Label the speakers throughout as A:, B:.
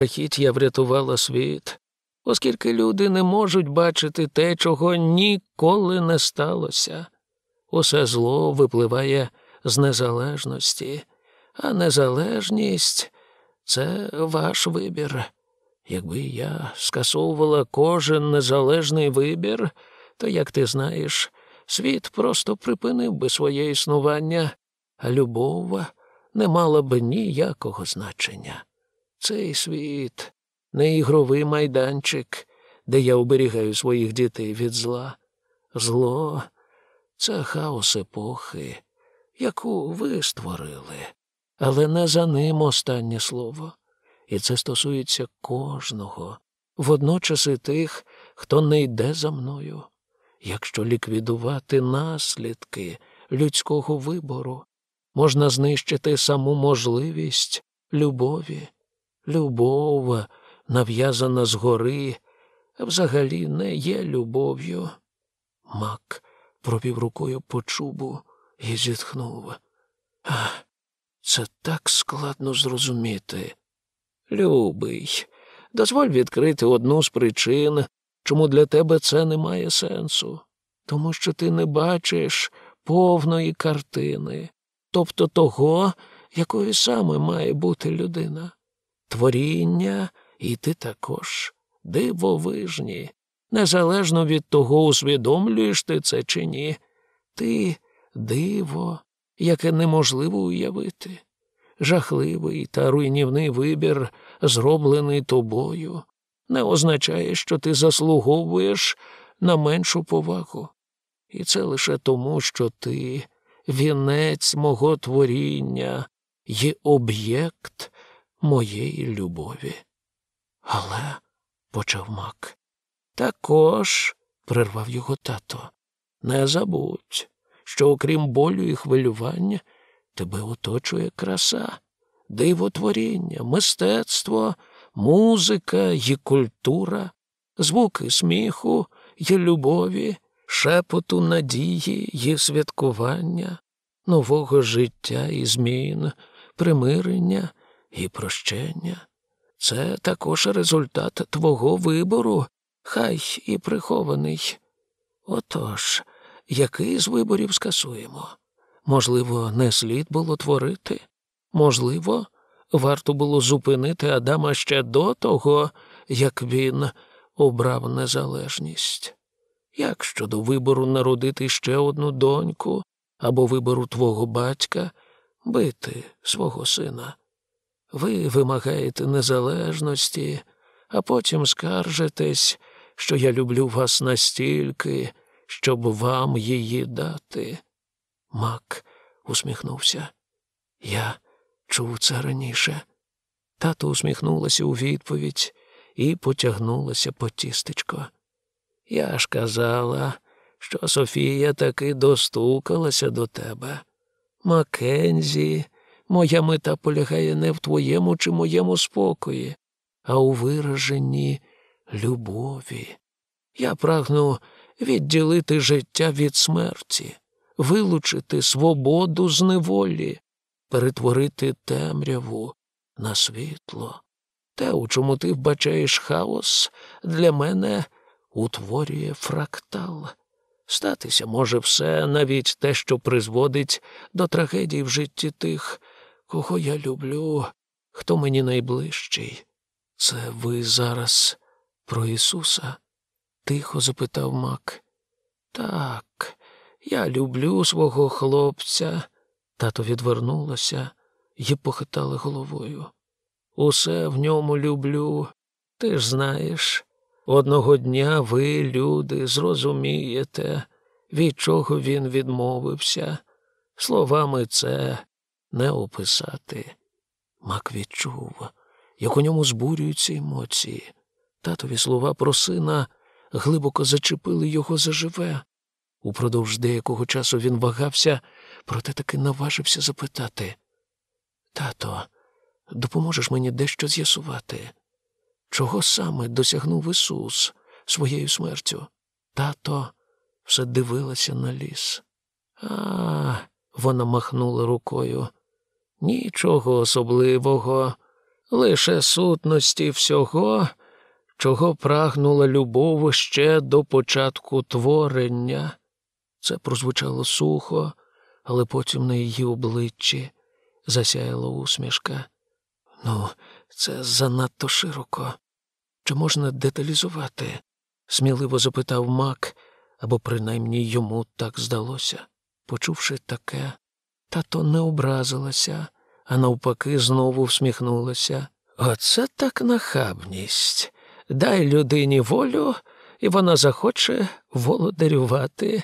A: страхіття врятувала світ, оскільки люди не можуть бачити те, чого ніколи не сталося. Усе зло випливає з незалежності, а незалежність це ваш вибір. Якби я скасовувала кожен незалежний вибір, то, як ти знаєш, світ просто припинив би своє існування, а любов не мала б ніякого значення. Цей світ не ігровий майданчик, де я оберігаю своїх дітей від зла. Зло це хаос епохи, яку ви створили, але не за ним останнє слово. І це стосується кожного, водночас і тих, хто не йде за мною. Якщо ліквідувати наслідки людського вибору, можна знищити саму можливість любові. Любов, нав'язана згори, взагалі не є любов'ю. Мак провів рукою по чубу і зітхнув. Ах, це так складно зрозуміти. Любий, дозволь відкрити одну з причин, чому для тебе це не має сенсу, тому що ти не бачиш повної картини, тобто того, якою саме має бути людина. Творіння і ти також дивовижні, незалежно від того, усвідомлюєш ти це чи ні. Ти диво, яке неможливо уявити, жахливий та руйнівний вибір, зроблений тобою, не означає, що ти заслуговуєш на меншу повагу. І це лише тому, що ти вінець мого творіння є об'єкт моєї любові. Але, почав мак, також, прервав його тато, не забудь, що окрім болю і хвилювання, тебе оточує краса, дивотворіння, мистецтво, музика і культура, звуки сміху і любові, шепоту надії і святкування, нового життя і змін, примирення і прощення. Це також результат твого вибору, хай і прихований. Отож, який з виборів скасуємо? Можливо, не слід було творити? Можливо, варто було зупинити Адама ще до того, як він обрав незалежність. Як щодо вибору народити ще одну доньку або вибору твого батька бити свого сина? Ви вимагаєте незалежності, а потім скаржитесь, що я люблю вас настільки, щоб вам її дати. Мак усміхнувся. Я чув це раніше. Тато усміхнулася у відповідь і потягнулася по тістечко. Я ж казала, що Софія таки достукалася до тебе. Макензі, моя мета полягає не в твоєму чи моєму спокої, а у вираженні любові. Я прагну відділити життя від смерті, вилучити свободу з неволі, перетворити темряву на світло. Те, у чому ти вбачаєш хаос, для мене утворює фрактал. Статися може все, навіть те, що призводить до трагедій в житті тих, кого я люблю, хто мені найближчий. Це ви зараз про Ісуса? тихо запитав Мак. Так, я люблю свого хлопця. Тато відвернулася і похитала головою. Усе в ньому люблю. Ти ж знаєш, одного дня ви, люди, зрозумієте, від чого він відмовився. Словами це не описати. Мак відчув, як у ньому збурюються емоції. Татові слова про сина глибоко зачепили його заживе. Упродовж деякого часу він вагався, проте таки наважився запитати. Тато, допоможеш мені дещо з'ясувати? Чого саме досягнув Ісус своєю смертю? Тато все дивилася на ліс. А, вона махнула рукою. Нічого особливого. лише сутності всього, чого прагнула любов ще до початку творення. Це прозвучало сухо, але потім на її обличчі засяяла усмішка. Ну, це занадто широко. Чи можна деталізувати? сміливо запитав Мак, або принаймні йому так здалося. Почувши таке, тато не образилася, а навпаки, знову всміхнулася. Оце так нахабність. Дай людині волю, і вона захоче володарювати.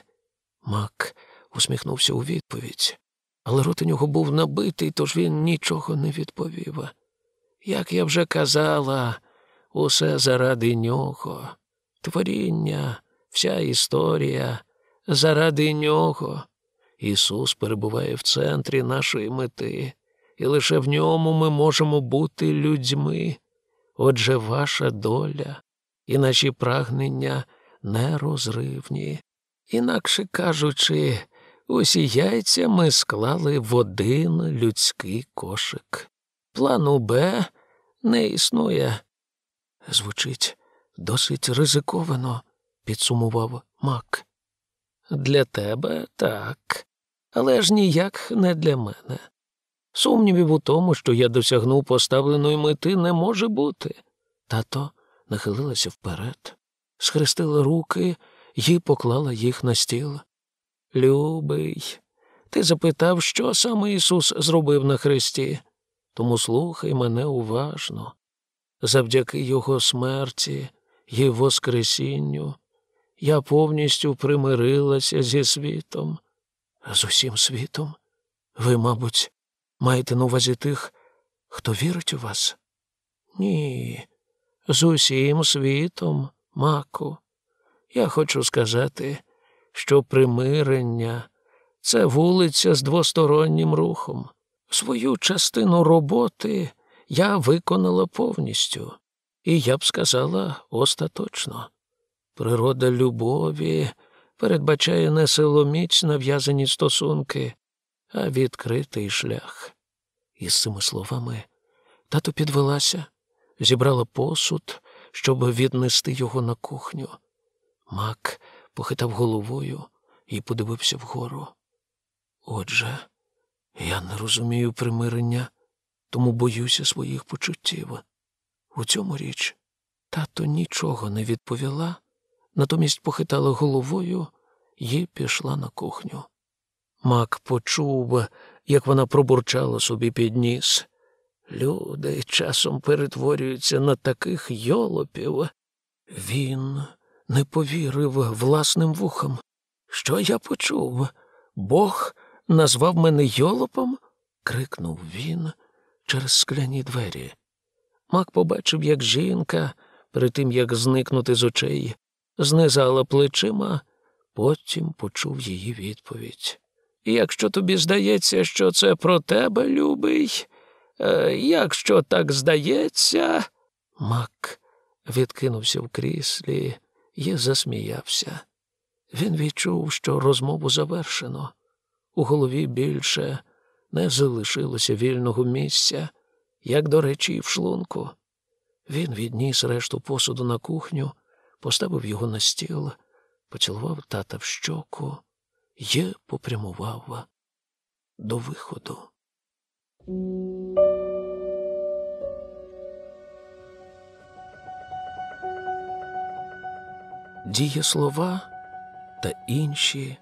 A: Мак усміхнувся у відповідь, але рот у нього був набитий, тож він нічого не відповів. Як я вже казала, усе заради нього, творіння, вся історія заради нього. Ісус перебуває в центрі нашої мети, і лише в ньому ми можемо бути людьми. Отже, ваша доля і наші прагнення нерозривні. Інакше кажучи, усі яйця ми склали в один людський кошик. Плану Б не існує. Звучить досить ризиковано, підсумував Мак. Для тебе так, але ж ніяк не для мене. Сумнівів у тому, що я досягнув поставленої мети, не може бути. Тато нахилилася вперед, схрестила руки і поклала їх на стіл. Любий, ти запитав, що саме Ісус зробив на хресті, тому слухай мене уважно. Завдяки Його смерті і Воскресінню я повністю примирилася зі світом, з усім світом. Ви, мабуть, маєте на увазі тих, хто вірить у вас? Ні, з усім світом, маку. Я хочу сказати, що примирення це вулиця з двостороннім рухом. Свою частину роботи я виконала повністю, і я б сказала остаточно. Природа любові передбачає не силоміць нав'язані стосунки, а відкритий шлях. І з цими словами тато підвелася, зібрала посуд, щоб віднести його на кухню. Мак похитав головою і подивився вгору. Отже, я не розумію примирення, тому боюся своїх почуттів. У цьому річ тато нічого не відповіла, натомість похитала головою і пішла на кухню. Мак почув, як вона пробурчала собі під ніс. Люди часом перетворюються на таких йолопів. Він не повірив власним вухам. Що я почув? Бог назвав мене йолопом? крикнув він через скляні двері. Мак побачив, як жінка, перед тим як зникнути з очей, знизала плечима, потім почув її відповідь. Якщо тобі здається, що це про тебе, любий, е, якщо так здається, Мак відкинувся в кріслі і засміявся. Він відчув, що розмову завершено. У голові більше не залишилося вільного місця, як, до речі, і в шлунку. Він відніс решту посуду на кухню, поставив його на стіл, поцілував тата в щоку і попрямував до виходу. Дієслова та інші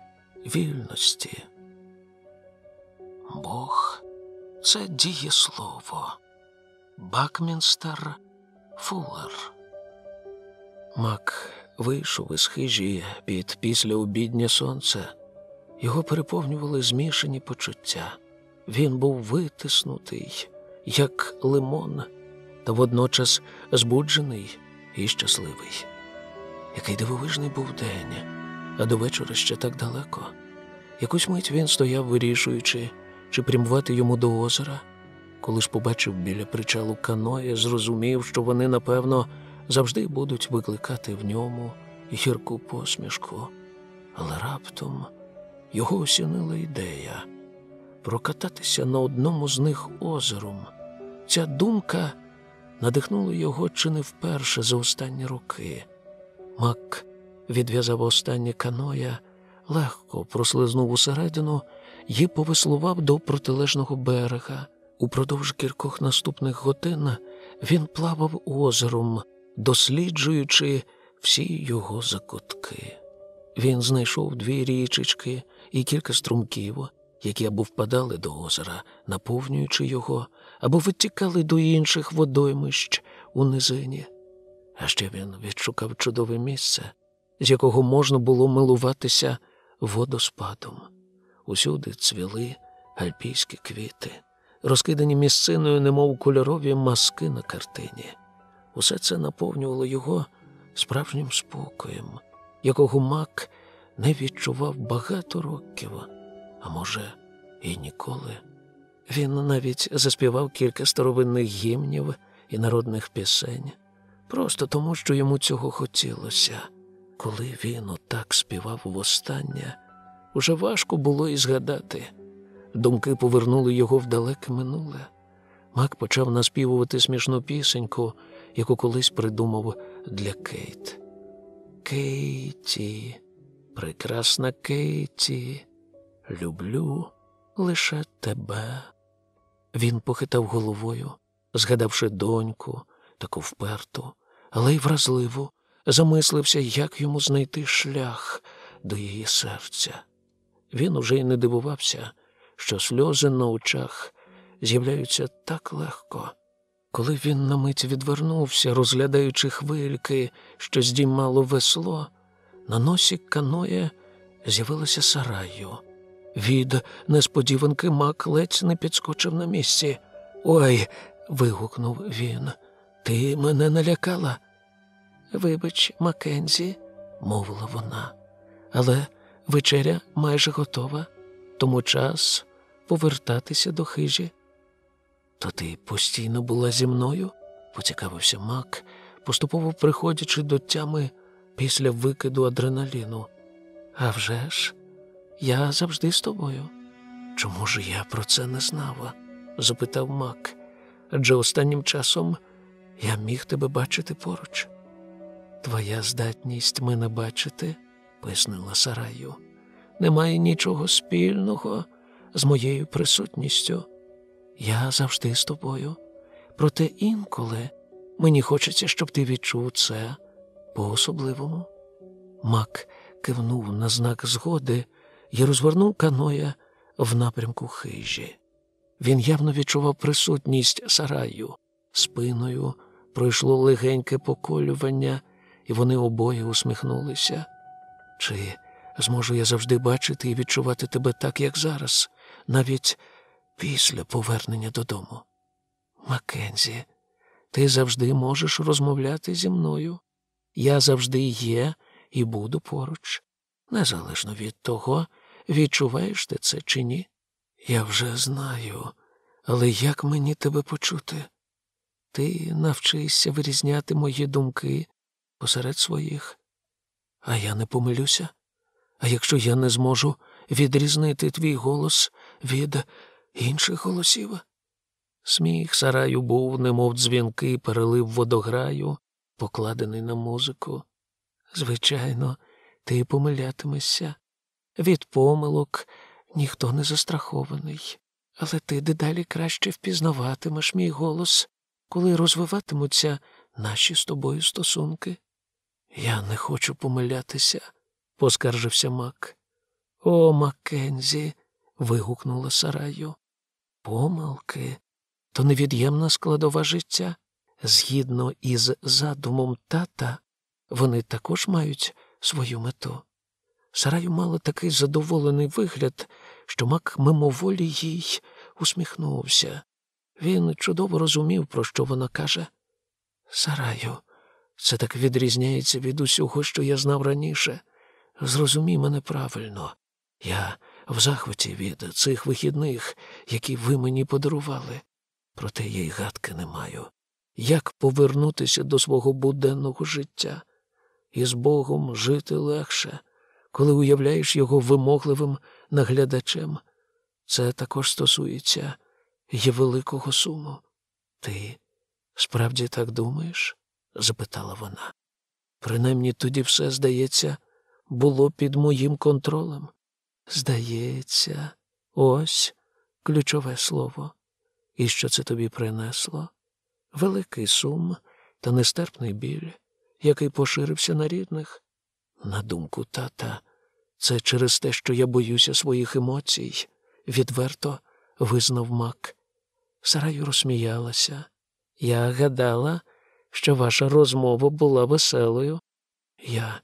A: вільності. Бог це дієслово. Бакмінстер Фуллер. Мак вийшов із хижі під післяобіднє сонце. Його переповнювали змішані почуття. Він був витиснутий, як лимон, та водночас збуджений і щасливий. Який дивовижний був день, а до вечора ще так далеко. Якусь мить він стояв, вирішуючи, чи прямувати йому до озера. Коли ж побачив біля причалу каноє, зрозумів, що вони, напевно, завжди будуть викликати в ньому гірку посмішку. Але раптом його осінила ідея прокататися на одному з них озером. Ця думка надихнуло його чи не вперше за останні роки. Мак відв'язав останнє каноя, легко прослизнув усередину і повеслував до протилежного берега. Упродовж кількох наступних годин він плавав озером, досліджуючи всі його закутки. Він знайшов дві річечки і кілька струмків, які або впадали до озера, наповнюючи його, або витікали до інших водоймищ у низині. А ще він відшукав чудове місце, з якого можна було милуватися водоспадом. Усюди цвіли альпійські квіти, розкидані місциною, немов кольорові маски на картині. Усе це наповнювало його справжнім спокоєм, якого мак не відчував багато років, а може, і ніколи. Він навіть заспівав кілька старовинних гімнів і народних пісень, просто тому, що йому цього хотілося. Коли він отак співав востаннє, уже важко було і згадати. Думки повернули його в далеке минуле. Мак почав наспівувати смішну пісеньку, яку колись придумав для Кейт. Кейті, прекрасна Кейті, люблю лише тебе. Він похитав головою, згадавши доньку, таку вперту, але й вразливу, замислився, як йому знайти шлях до її серця. Він уже й не дивувався, що сльози на очах з'являються так легко. Коли він на мить відвернувся, розглядаючи хвильки, що здіймало весло, на носі каноє з'явилася сараю. Від несподіванки мак ледь не підскочив на місці. Ой. вигукнув він. Ти мене налякала. Вибач, Маккензі, мовила вона, але вечеря майже готова, тому час повертатися до хижі. То ти постійно була зі мною? поцікавився Мак, поступово приходячи до тями після викиду адреналіну. «А вже ж, я завжди з тобою. Чому ж я про це не знала? запитав Мак. Адже останнім часом я міг тебе бачити поруч. Твоя здатність мене бачити, пояснила Сараю, не має нічого спільного з моєю присутністю. Я завжди з тобою. Проте інколи мені хочеться, щоб ти відчув це по-особливому. Мак кивнув на знак згоди і розвернув каноя в напрямку хижі. Він явно відчував присутність сараю. Спиною пройшло легеньке поколювання, і вони обоє усміхнулися. Чи зможу я завжди бачити і відчувати тебе так, як зараз, навіть після повернення додому? Маккензі, ти завжди можеш розмовляти зі мною. Я завжди є і буду поруч, незалежно від того, відчуваєш ти це чи ні. Я вже знаю, але як мені тебе почути? Ти навчишся вирізняти мої думки посеред своїх. А я не помилюся. А якщо я не зможу відрізнити твій голос від інших голосів? Сміх сараю був, немов дзвінки, перелив водограю, покладений на музику. Звичайно, ти помилятимешся. Від помилок ніхто не застрахований, але ти дедалі краще впізнаватимеш мій голос, коли розвиватимуться наші з тобою стосунки. Я не хочу помилятися, поскаржився Мак. О, Маккензі. вигукнула Сараю. Помилки то невід'ємна складова життя. Згідно із задумом тата, вони також мають свою мету. Сараю мала такий задоволений вигляд, що мак мимоволі їй усміхнувся. Він чудово розумів, про що вона каже. Сараю, це так відрізняється від усього, що я знав раніше. Зрозумій мене правильно. Я в захваті від цих вихідних, які ви мені подарували. Проте я й гадки не маю. Як повернутися до свого буденного життя? І з Богом жити легше, коли уявляєш його вимогливим наглядачем. Це також стосується є великого суму. Ти Справді так думаєш? запитала вона. Принаймні тоді все, здається, було під моїм контролем. Здається, ось ключове слово. І що це тобі принесло? Великий сум та нестерпний біль, який поширився на рідних. На думку тата, це через те, що я боюся своїх емоцій, відверто визнав мак. Сараю розсміялася. Я гадала, що ваша розмова була веселою. Я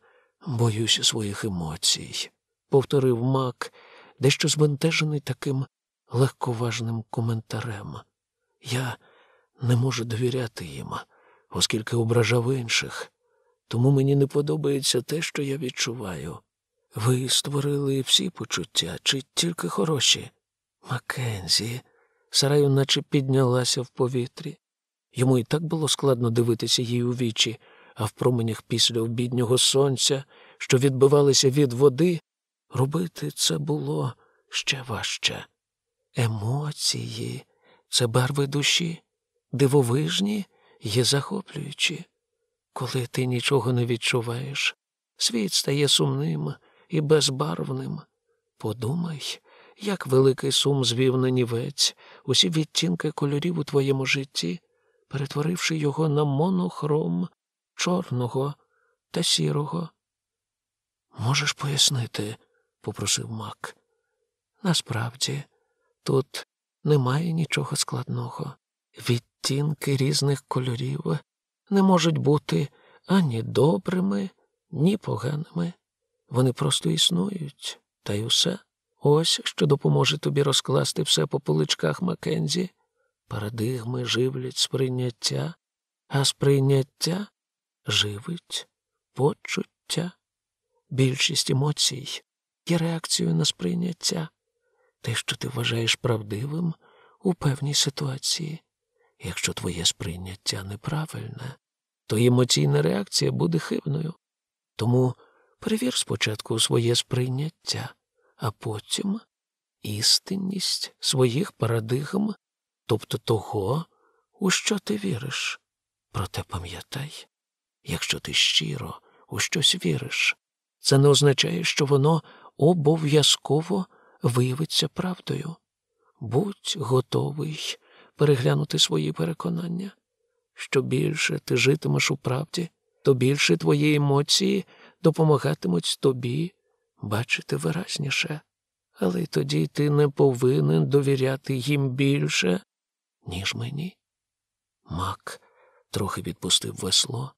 A: боюся своїх емоцій, повторив мак, дещо збентежений таким легковажним коментарем. Я не можу довіряти їм, оскільки ображав інших, тому мені не подобається те, що я відчуваю. Ви створили всі почуття, чи тільки хороші? Маккензі, Сараю наче піднялася в повітрі. Йому і так було складно дивитися їй у вічі, а в променях після обіднього сонця, що відбивалися від води, робити це було ще важче. Емоції це барви душі, дивовижні є захоплюючі. Коли ти нічого не відчуваєш, світ стає сумним і безбарвним. Подумай, як великий сум звів на нівець усі відтінки кольорів у твоєму житті, перетворивши його на монохром чорного та сірого. Можеш пояснити, попросив Мак. Насправді, тут немає нічого складного. Відтінки різних кольорів не можуть бути ані добрими, ні поганими. Вони просто існують, та й усе. Ось що допоможе тобі розкласти все по поличках Маккензі. Парадигми живлять сприйняття, а сприйняття живить почуття. Більшість емоцій є реакцією на сприйняття. Те, що ти вважаєш правдивим у певній ситуації. Якщо твоє сприйняття неправильне, то емоційна реакція буде хибною. Тому перевір спочатку своє сприйняття, а потім істинність своїх парадигм, тобто того, у що ти віриш. Проте пам'ятай, якщо ти щиро у щось віриш, це не означає, що воно обов'язково виявиться правдою. Будь готовий переглянути свої переконання. Що більше ти житимеш у правді, то більше твої емоції допомагатимуть тобі бачити виразніше. Але тоді ти не повинен довіряти їм більше, ніж мені. Мак трохи відпустив весло,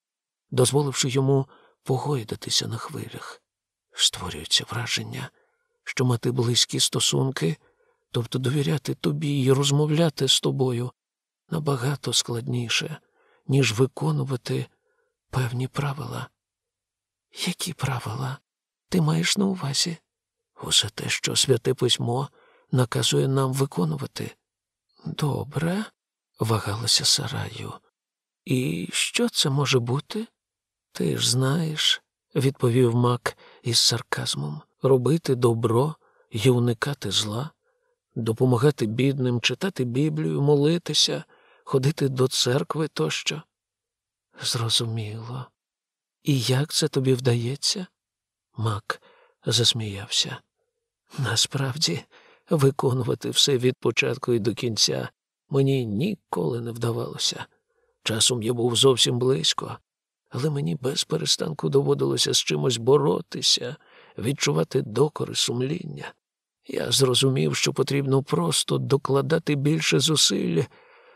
A: дозволивши йому погойдатися на хвилях. Створюється враження, що мати близькі стосунки, тобто довіряти тобі і розмовляти з тобою набагато складніше, ніж виконувати певні правила. Які правила ти маєш на увазі? Усе те, що святе письмо наказує нам виконувати. Добре, вагалася Сараю. І що це може бути? Ти ж знаєш, відповів Мак із сарказмом, робити добро і уникати зла, допомагати бідним, читати Біблію, молитися, ходити до церкви тощо. Зрозуміло. І як це тобі вдається? Мак засміявся. Насправді, виконувати все від початку і до кінця мені ніколи не вдавалося. Часом я був зовсім близько, але мені без перестанку доводилося з чимось боротися, відчувати докори сумління. Я зрозумів, що потрібно просто докладати більше зусиль,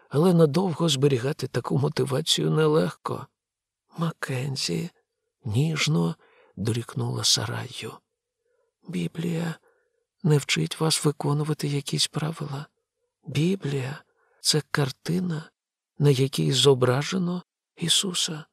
A: але надовго зберігати таку мотивацію нелегко. Маккензі ніжно дорікнула Сараю. Біблія не вчить вас виконувати якісь правила. Біблія це картина, на якій зображено Ісуса.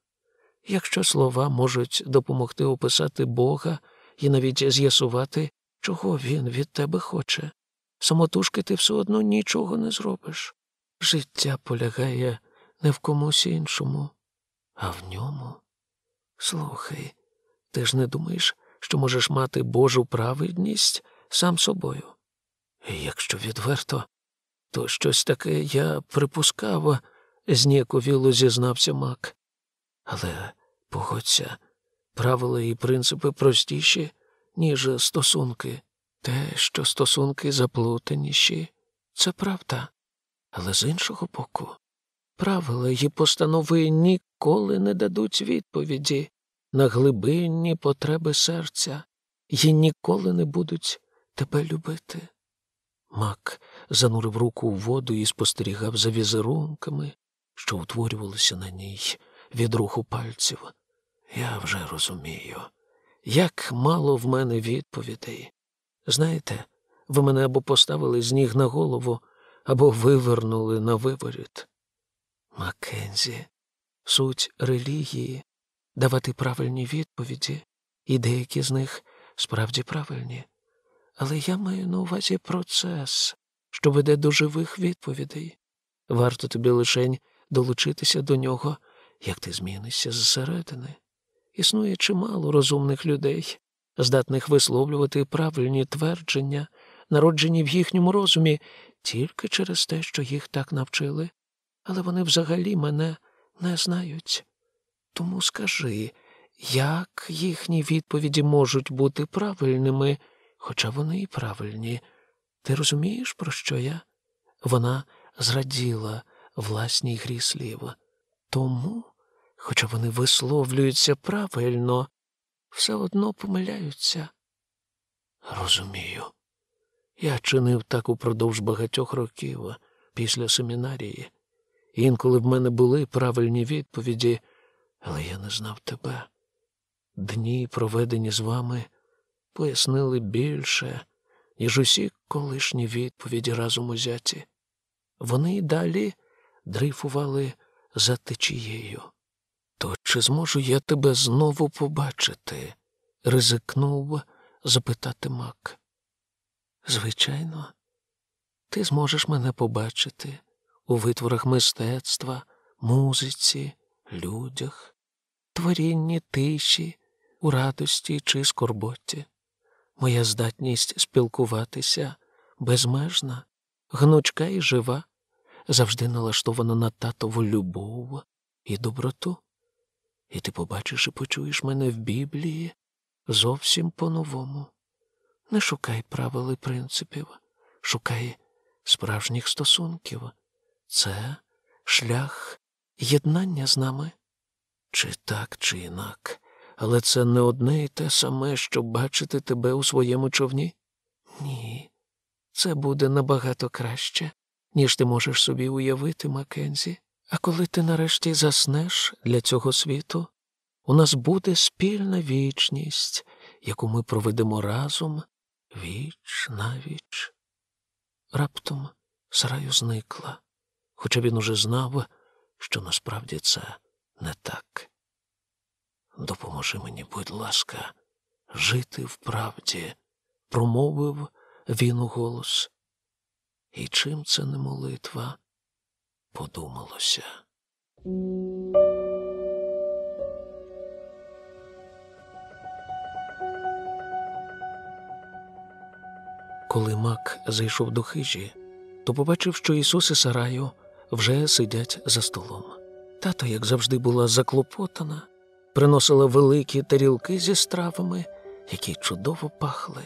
A: Якщо слова можуть допомогти описати Бога і навіть з'ясувати, чого Він від тебе хоче, самотужки ти все одно нічого не зробиш. Життя полягає не в комусь іншому, а в ньому. Слухай, ти ж не думаєш, що можеш мати Божу праведність сам собою? Якщо відверто, то щось таке я припускав, зніяковіло зізнався Мак. Але погодься, правила і принципи простіші, ніж стосунки. Те, що стосунки заплутаніші, це правда. Але з іншого боку, правила і постанови ніколи не дадуть відповіді на глибинні потреби серця і ніколи не будуть тебе любити. Мак занурив руку у воду і спостерігав за візерунками, що утворювалися на ній від руху пальців. Я вже розумію, як мало в мене відповідей. Знаєте, ви мене або поставили з ніг на голову, або вивернули на виворіт. Маккензі, суть релігії давати правильні відповіді, і деякі з них справді правильні. Але я маю на увазі процес, що веде до живих відповідей. Варто тобі лишень долучитися до нього, як ти змінишся зсередини. Існує чимало розумних людей, здатних висловлювати правильні твердження, народжені в їхньому розумі тільки через те, що їх так навчили, але вони взагалі мене не знають. Тому скажи, як їхні відповіді можуть бути правильними, хоча вони і правильні. Ти розумієш, про що я? Вона зраділа власній грі слів. Тому, хоча вони висловлюються правильно, все одно помиляються. Розумію. Я чинив так упродовж багатьох років після семінарії. Інколи в мене були правильні відповіді, але я не знав тебе. Дні, проведені з вами, пояснили більше, ніж усі колишні відповіді разом узяті. Вони й далі дрейфували за течією. То чи зможу я тебе знову побачити? ризикнув запитати Мак. Звичайно, ти зможеш мене побачити у витворах мистецтва, музиці, людях, творінні тиші, у радості чи скорботі. Моя здатність спілкуватися безмежна, гнучка і жива, завжди налаштована на татову любов і доброту. І ти побачиш і почуєш мене в Біблії зовсім по-новому. Не шукай правил і принципів, шукай справжніх стосунків. Це шлях єднання з нами. Чи так, чи інак, але це не одне і те саме, що бачити тебе у своєму човні? Ні, це буде набагато краще, ніж ти можеш собі уявити, Маккензі. А коли ти нарешті заснеш для цього світу, у нас буде спільна вічність, яку ми проведемо разом віч на віч. Раптом сараю зникла, хоча він уже знав, що насправді це не так. Допоможи мені, будь ласка, жити в правді, промовив він у голос. І чим це не молитва, подумалося. Коли Мак зайшов до хижі, то побачив, що Ісус і Сараю вже сидять за столом. Тато, як завжди, була заклопотана, приносила великі тарілки зі стравами, які чудово пахли.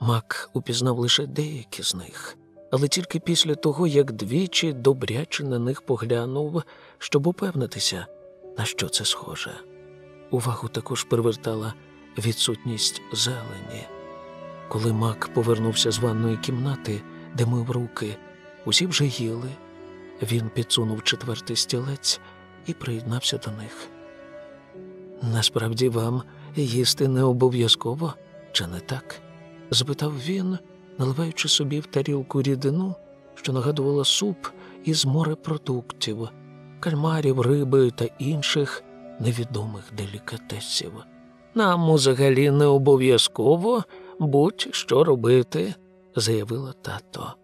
A: Мак упізнав лише деякі з них, але тільки після того, як двічі добряче на них поглянув, щоб упевнитися, на що це схоже. Увагу також привертала відсутність зелені. Коли Мак повернувся з ванної кімнати, де мив руки, усі вже їли. Він підсунув четвертий стілець і приєднався до них. Насправді вам їсти не обов'язково, чи не так? запитав він, наливаючи собі в тарілку рідину, що нагадувала суп із морепродуктів, кальмарів, риби та інших невідомих делікатесів. Нам взагалі не обов'язково будь-що робити, заявила тато.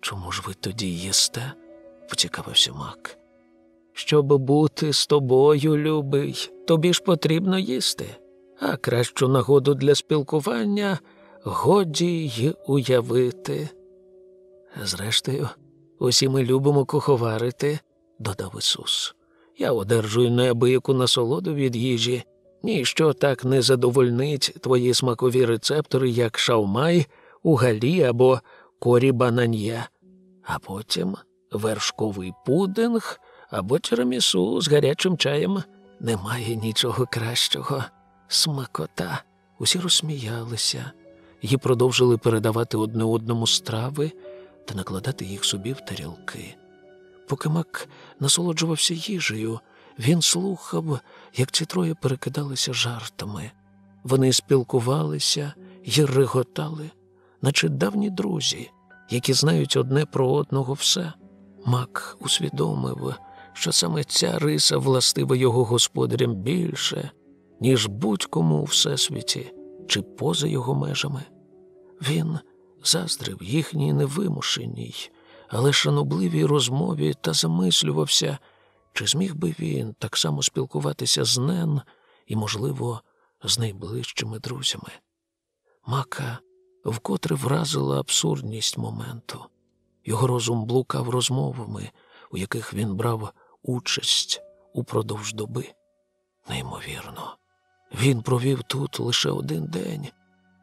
A: Чому ж ви тоді їсте? поцікавився Мак. Щоб бути з тобою, любий, тобі ж потрібно їсти, а кращу нагоду для спілкування годі й уявити. Зрештою, усі ми любимо куховарити, додав Ісус. Я одержую неабияку насолоду від їжі. Ніщо так не задовольнить твої смакові рецептори, як шаумай, угалі або корі бананьє, а потім вершковий пудинг або тирамісу з гарячим чаєм. Немає нічого кращого. Смакота. Усі розсміялися і продовжили передавати одне одному страви та накладати їх собі в тарілки. Поки Мак насолоджувався їжею, він слухав, як ці троє перекидалися жартами. Вони спілкувалися й реготали, наче давні друзі, які знають одне про одного все. Мак усвідомив, що саме ця риса властива його господарям більше, ніж будь-кому у всесвіті чи поза його межами. Він заздрив їхній невимушеній, але шанобливій розмові та замислювався, чи зміг би він так само спілкуватися з Нен і, можливо, з найближчими друзями. Мака вкотре вразила абсурдність моменту. Його розум блукав розмовами, у яких він брав участь упродовж доби. Неймовірно, він провів тут лише один день,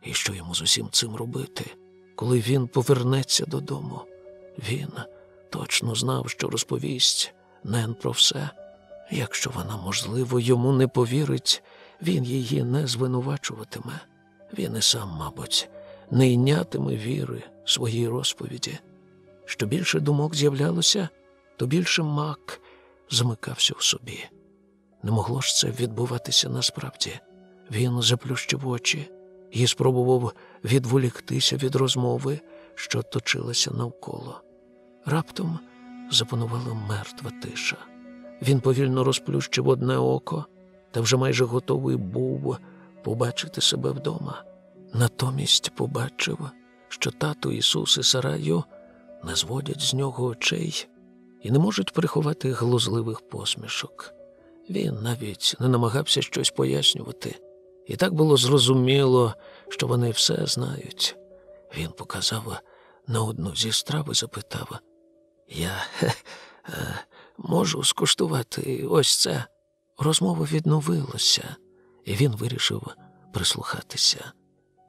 A: і що йому з усім цим робити, коли він повернеться додому? Він точно знав, що розповість Нен про все. Якщо вона, можливо, йому не повірить, він її не звинувачуватиме. Він і сам, мабуть, не йнятиме віри своїй розповіді. Що більше думок з'являлося, то більше мак замикався в собі. Не могло ж це відбуватися насправді. Він заплющив очі і спробував відволіктися від розмови, що точилася навколо. Раптом запанувала мертва тиша. Він повільно розплющив одне око та вже майже готовий був побачити себе вдома. Натомість побачив, що тато Ісус і Сараю не зводять з нього очей і не можуть приховати глузливих посмішок. Він навіть не намагався щось пояснювати, і так було зрозуміло, що вони все знають. Він показав на одну зі страв і запитав Я хе, е, можу скуштувати ось це. Розмова відновилася, і він вирішив прислухатися.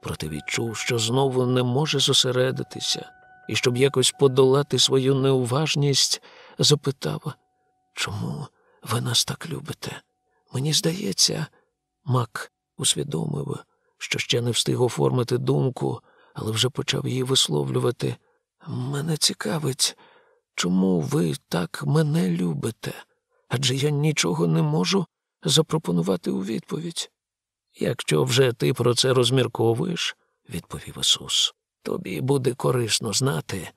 A: Проте відчув, що знову не може зосередитися, і щоб якось подолати свою неуважність, запитав Чому ви нас так любите? Мені здається, Мак усвідомив, що ще не встиг оформити думку, але вже почав її висловлювати. Мене цікавить, чому ви так мене любите? Адже я нічого не можу запропонувати у відповідь. Якщо вже ти про це розмірковуєш, відповів Ісус, тобі буде корисно знати,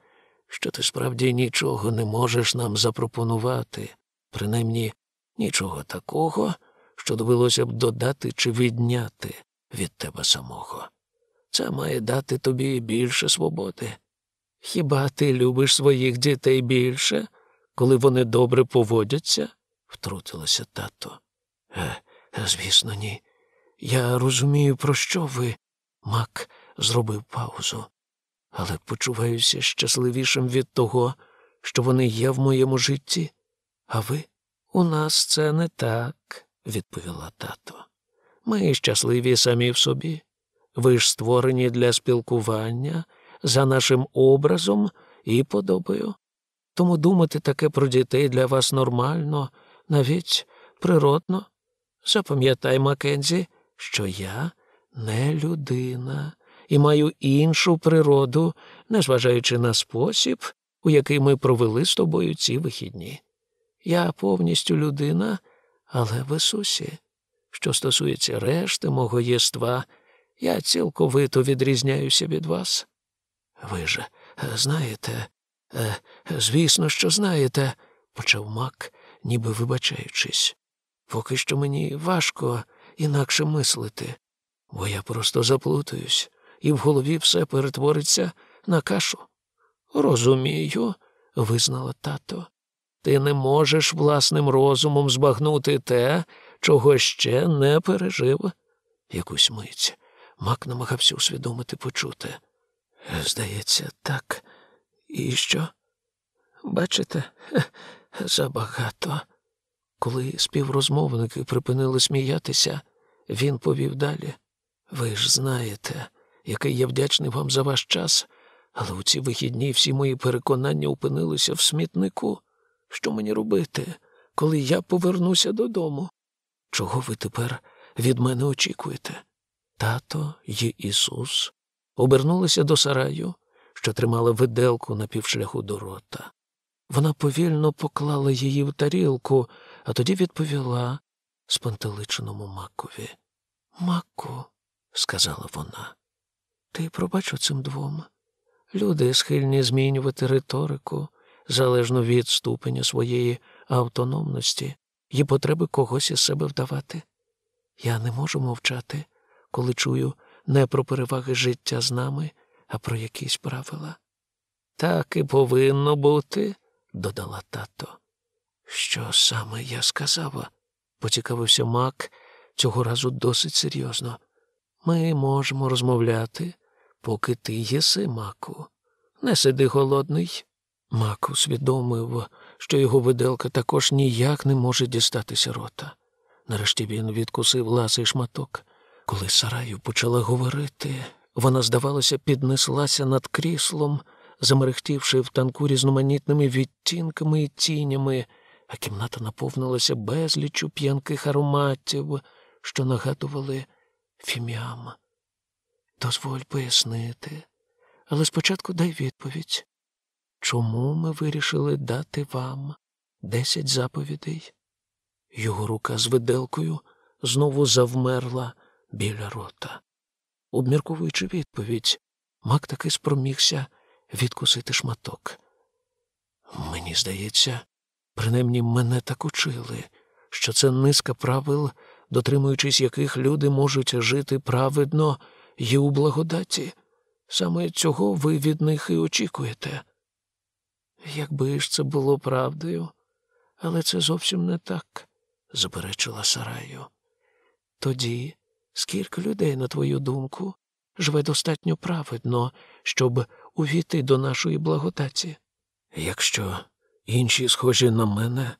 A: що ти справді нічого не можеш нам запропонувати, принаймні нічого такого, що довелося б додати чи відняти від тебе самого. Це має дати тобі більше свободи. Хіба ти любиш своїх дітей більше, коли вони добре поводяться? втрутилося тато. Е, звісно, ні. Я розумію, про що ви. Мак зробив паузу, але почуваюся щасливішим від того, що вони є в моєму житті. А ви? У нас це не так, відповіла тато. Ми щасливі самі в собі. Ви ж створені для спілкування за нашим образом і подобою. Тому думати таке про дітей для вас нормально, навіть природно. Запам'ятай, Маккензі, що я не людина і маю іншу природу, незважаючи на спосіб, у який ми провели з тобою ці вихідні. Я повністю людина, але в Ісусі. Що стосується решти мого єства, я цілковито відрізняюся від вас. Ви ж знаєте, е, звісно, що знаєте, почав Мак, ніби вибачаючись. Поки що мені важко інакше мислити, бо я просто заплутаюсь, і в голові все перетвориться на кашу. Розумію, визнала тато. Ти не можеш власним розумом збагнути те, чого ще не пережив. Якусь мить Мак намагався усвідомити почути. Здається, так. І що? Бачите, Забагато. Коли співрозмовники припинили сміятися, він повів далі. Ви ж знаєте, який я вдячний вам за ваш час, але у ці вихідні всі мої переконання опинилися в смітнику. Що мені робити, коли я повернуся додому? Чого ви тепер від мене очікуєте? Тато й Ісус обернулися до сараю, що тримала виделку на півшляху до рота. Вона повільно поклала її в тарілку, а тоді відповіла спантеличеному макові. Маку, сказала вона, ти пробач цим двом. Люди схильні змінювати риторику залежно від ступеня своєї автономності і потреби когось із себе вдавати. Я не можу мовчати, коли чую не про переваги життя з нами, а про якісь правила. Так і повинно бути, додала тато. Що саме я сказала? поцікавився Мак цього разу досить серйозно. Ми можемо розмовляти, поки ти єси маку. Не сиди голодний. Мак усвідомив, що його виделка також ніяк не може дістатися рота. Нарешті він відкусив ласий шматок. Коли Сараю почала говорити, вона, здавалося, піднеслася над кріслом, замерехтівши в танку різноманітними відтінками і тінями, а кімната наповнилася безлічу п'янких ароматів, що нагадували фіміам. Дозволь пояснити, але спочатку дай відповідь. Чому ми вирішили дати вам десять заповідей? Його рука з виделкою знову завмерла біля рота. Обмірковуючи відповідь, Мак таки спромігся відкусити шматок. Мені здається, принаймні мене так учили, що це низка правил, дотримуючись яких люди можуть жити праведно і у благодаті. Саме цього ви від них і очікуєте. Якби ж це було правдою, але це зовсім не так, заперечила Сараю. Тоді скільки людей, на твою думку, живе достатньо праведно, щоб увійти до нашої благодаті? Якщо інші схожі на мене,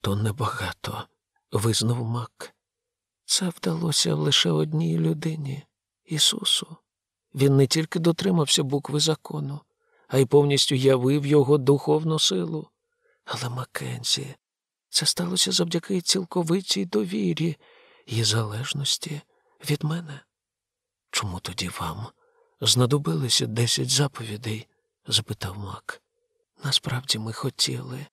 A: то небагато, визнав Мак. Це вдалося лише одній людині Ісусу. Він не тільки дотримався букви закону, а й повністю явив його духовну силу. Але Маккензі, це сталося завдяки цілковитій довірі і залежності від мене. Чому тоді вам знадобилися десять заповідей? запитав Мак. Насправді ми хотіли,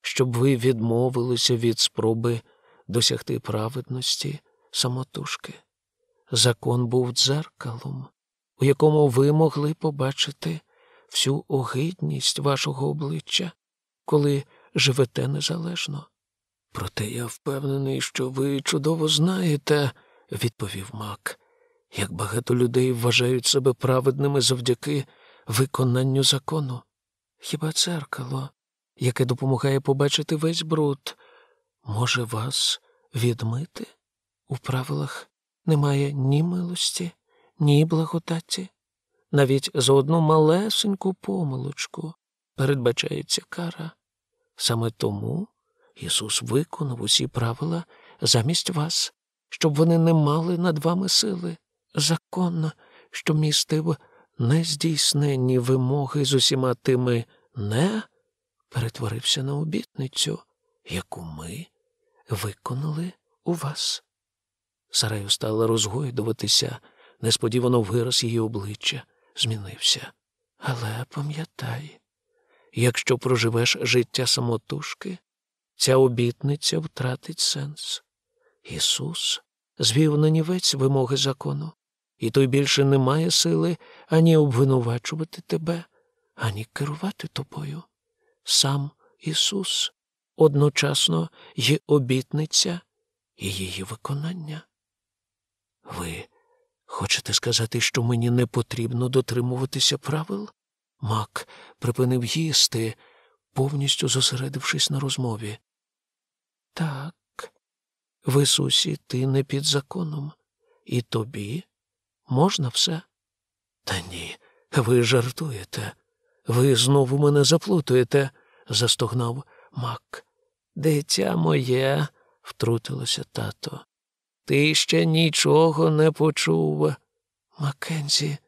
A: щоб ви відмовилися від спроби досягти праведності самотужки. Закон був дзеркалом, у якому ви могли побачити всю огидність вашого обличчя, коли живете незалежно. Проте я впевнений, що ви чудово знаєте, відповів Мак, як багато людей вважають себе праведними завдяки виконанню закону. Хіба дзеркало, яке допомагає побачити весь бруд, може вас відмити? У правилах немає ні милості, ні благодаті. Навіть за одну малесеньку помилочку передбачається кара. Саме тому Ісус виконав усі правила замість вас, щоб вони не мали над вами сили. Закон, що містив нездійсненні вимоги з усіма тими не, перетворився на обітницю, яку ми виконали у вас. Сараю стала розгойдуватися, несподівано вираз її обличчя змінився. Але пам'ятай, якщо проживеш життя самотужки, ця обітниця втратить сенс. Ісус звів на нівець вимоги закону, і той більше не має сили ані обвинувачувати тебе, ані керувати тобою. Сам Ісус одночасно є обітниця і її виконання. Ви хочете сказати, що мені не потрібно дотримуватися правил? Мак припинив їсти, повністю зосередившись на розмові. Так, в Ісусі ти не під законом, і тобі можна все. Та ні, ви жартуєте. Ви знову мене заплутуєте, застогнав Мак. Дитя моє, втрутилося тато. Ти ще нічого не почув. Маккензі,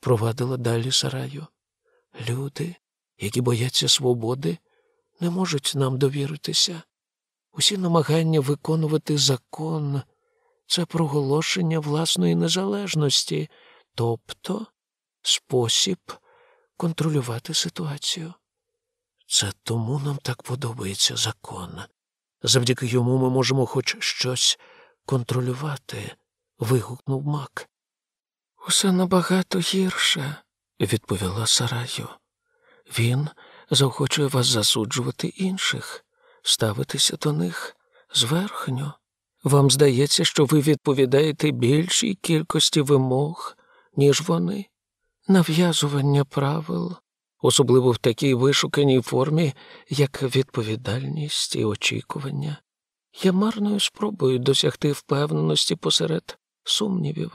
A: провадила далі Сараю. Люди, які бояться свободи, не можуть нам довіритися. Усі намагання виконувати закон це проголошення власної незалежності, тобто спосіб контролювати ситуацію. Це тому нам так подобається закон. Завдяки йому ми можемо хоч щось контролювати, вигукнув Мак. Усе набагато гірше, відповіла Сараю. Він заохочує вас засуджувати інших, ставитися до них зверхньо. Вам здається, що ви відповідаєте більшій кількості вимог, ніж вони, нав'язування правил, особливо в такій вишуканій формі, як відповідальність і очікування, є марною спробою досягти впевненості посеред сумнівів.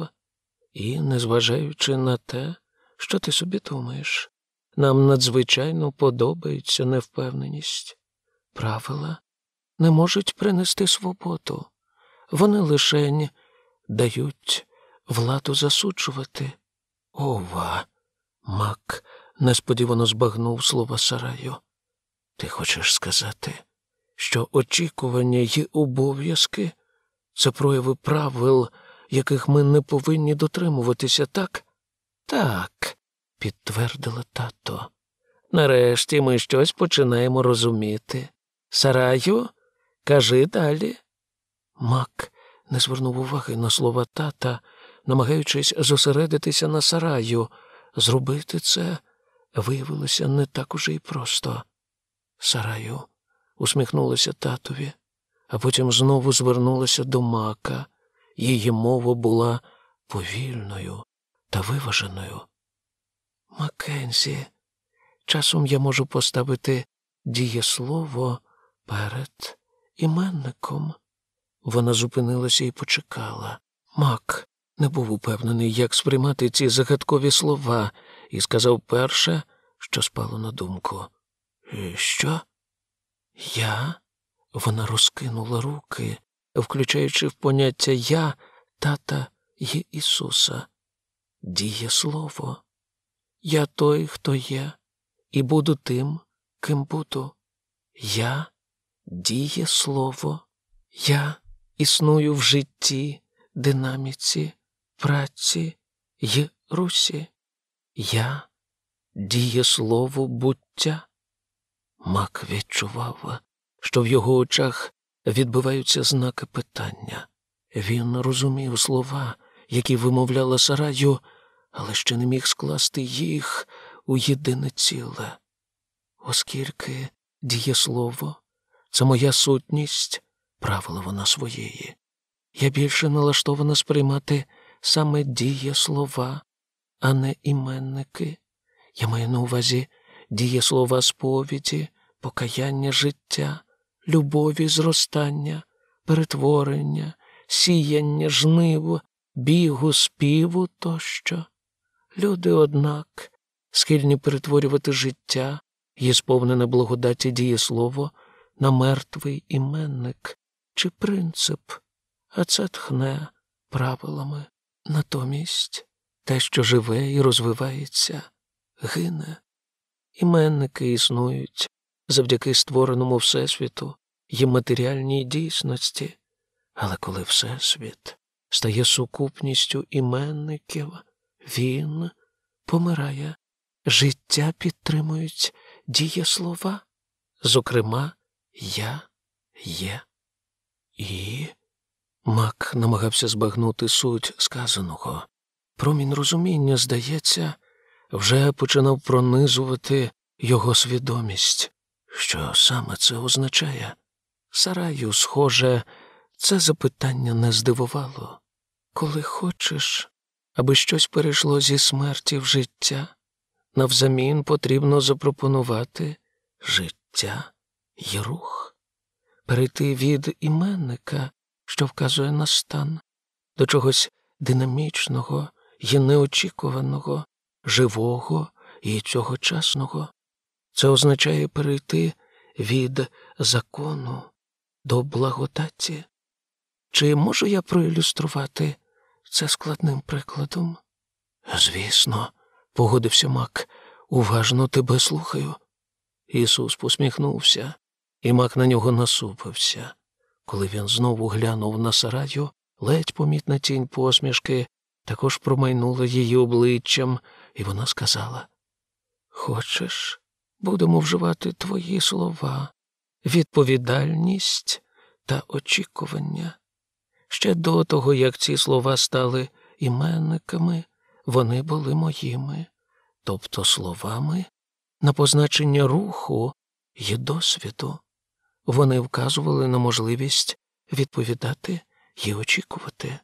A: І, незважаючи на те, що ти собі думаєш, нам надзвичайно подобається невпевненість. Правила не можуть принести свободу, вони лишень дають владу засуджувати. Ова, Мак несподівано збагнув слова Сараю. Ти хочеш сказати, що очікування й обов'язки це прояви правил, яких ми не повинні дотримуватися, так? Так, підтвердила тато. Нарешті ми щось починаємо розуміти. Сараю, кажи далі. Мак не звернув уваги на слова тата, намагаючись зосередитися на сараю. Зробити це виявилося не так уже й просто. Сараю усміхнулася татові, а потім знову звернулася до мака. Її мова була повільною та виваженою. Маккензі, часом я можу поставити дієслово перед іменником. Вона зупинилася і почекала. Мак не був упевнений, як сприймати ці загадкові слова, і сказав перше, що спало на думку. Що? Я? Вона розкинула руки, включаючи в поняття я, тата і Ісуса. Діє слово. Я той, хто є, і буду тим, ким буду. Я діє слово. Я існую в житті, динаміці, праці й русі. Я діє слово буття. Мак відчував, що в його очах відбиваються знаки питання. Він розумів слова, які вимовляла Сараю, але ще не міг скласти їх у єдине ціле. Оскільки дієслово це моя сутність, правила вона своєї. Я більше налаштована сприймати саме дієслова, а не іменники. Я маю на увазі дієслова сповіді, покаяння життя, любові, зростання, перетворення, сіяння, жниву, бігу, співу тощо. Люди, однак, схильні перетворювати життя і сповнене благодаті дієслово на мертвий іменник чи принцип, а це тхне правилами. Натомість те, що живе і розвивається, гине. Іменники існують завдяки створеному Всесвіту і матеріальній дійсності, але коли Всесвіт стає сукупністю іменників, він помирає. Життя підтримують дієслова, зокрема, я є. І Мак намагався збагнути суть сказаного. Промінь розуміння, здається, вже починав пронизувати його свідомість. Що саме це означає? Сараю, схоже, це запитання не здивувало. Коли хочеш, аби щось перейшло зі смерті в життя, навзамін потрібно запропонувати життя й рух, перейти від іменника, що вказує на стан, до чогось динамічного і неочікуваного, живого і цьогочасного. Це означає перейти від закону до благодаті. Чи можу я проілюструвати це складним прикладом? Звісно, погодився Мак, уважно тебе слухаю. Ісус посміхнувся, і Мак на нього насупився. Коли він знову глянув на сараю, ледь помітна тінь посмішки також промайнула її обличчям, і вона сказала: Хочеш, будемо вживати твої слова, відповідальність та очікування. Ще до того, як ці слова стали іменниками, вони були моїми, тобто словами на позначення руху і досвіду. Вони вказували на можливість відповідати і очікувати.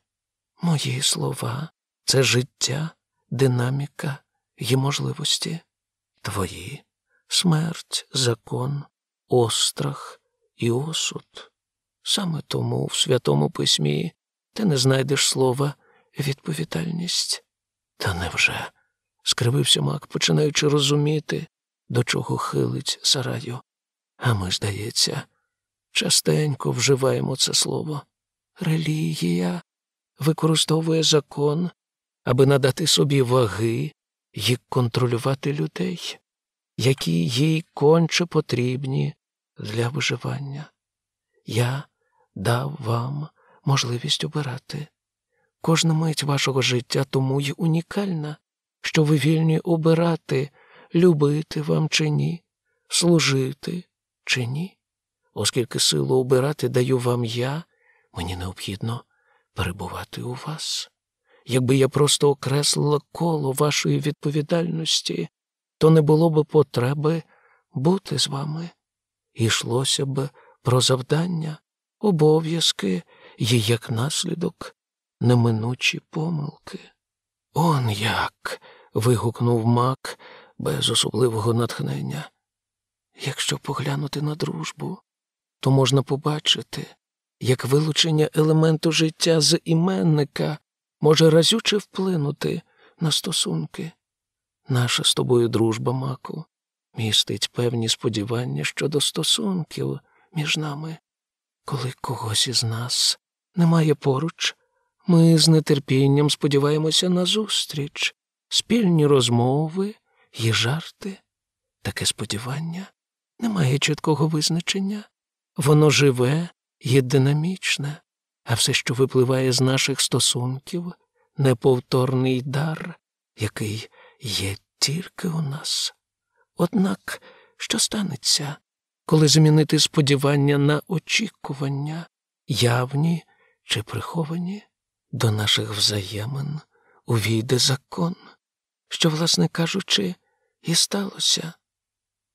A: Мої слова це життя, динаміка і можливості. Твої смерть, закон, острах і осуд. Саме тому в Святому Письмі ти не знайдеш слова відповідальність. Та невже? скривився Мак, починаючи розуміти, до чого хилить Сараю. А ми, здається, частенько вживаємо це слово. Релігія використовує закон, аби надати собі ваги і контролювати людей, які їй конче потрібні для виживання. Я дав вам можливість обирати. Кожна мить вашого життя тому й унікальна, що ви вільні обирати, любити вам чи ні, служити чи ні. Оскільки силу обирати даю вам я, мені необхідно перебувати у вас. Якби я просто окреслила коло вашої відповідальності, то не було б потреби бути з вами. Ішлося б про завдання, обов'язки і, як наслідок, неминучі помилки. Он як. вигукнув мак без особливого натхнення. Якщо поглянути на дружбу, то можна побачити, як вилучення елементу життя з іменника може разюче вплинути на стосунки. Наша з тобою дружба, маку, містить певні сподівання щодо стосунків між нами. Коли когось із нас немає поруч, ми з нетерпінням сподіваємося на зустріч, спільні розмови і жарти. Таке сподівання не має чіткого визначення, воно живе і динамічне, а все, що випливає з наших стосунків, неповторний дар, який є тільки у нас. Однак, що станеться, коли змінити сподівання на очікування, явні чи приховані, до наших взаємин увійде закон, що, власне кажучи, і сталося.